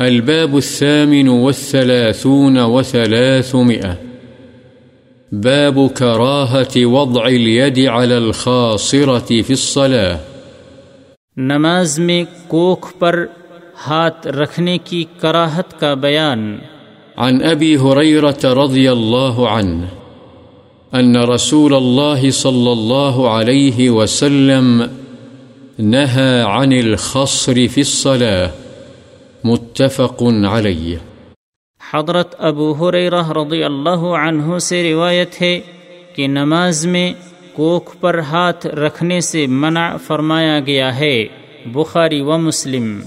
الباب الثامن والثلاثون وثلاثمئة باب كراهة وضع اليد على الخاصرة في الصلاة. نماز میں کوکھ پر ہاتھ رکھنے کی کراہت کا بیان۔ عن أبي هريرة رضي الله عنه أن رسول الله صلى الله عليه وسلم نهى عن الخصر في الصلاة. متفق علیہ۔ حضرت ابو حریرہ رضی اللہ عنہ سے روایت ہے کہ نماز میں کوکھ پر ہاتھ رکھنے سے منع فرمایا گیا ہے، بخاری و مسلم۔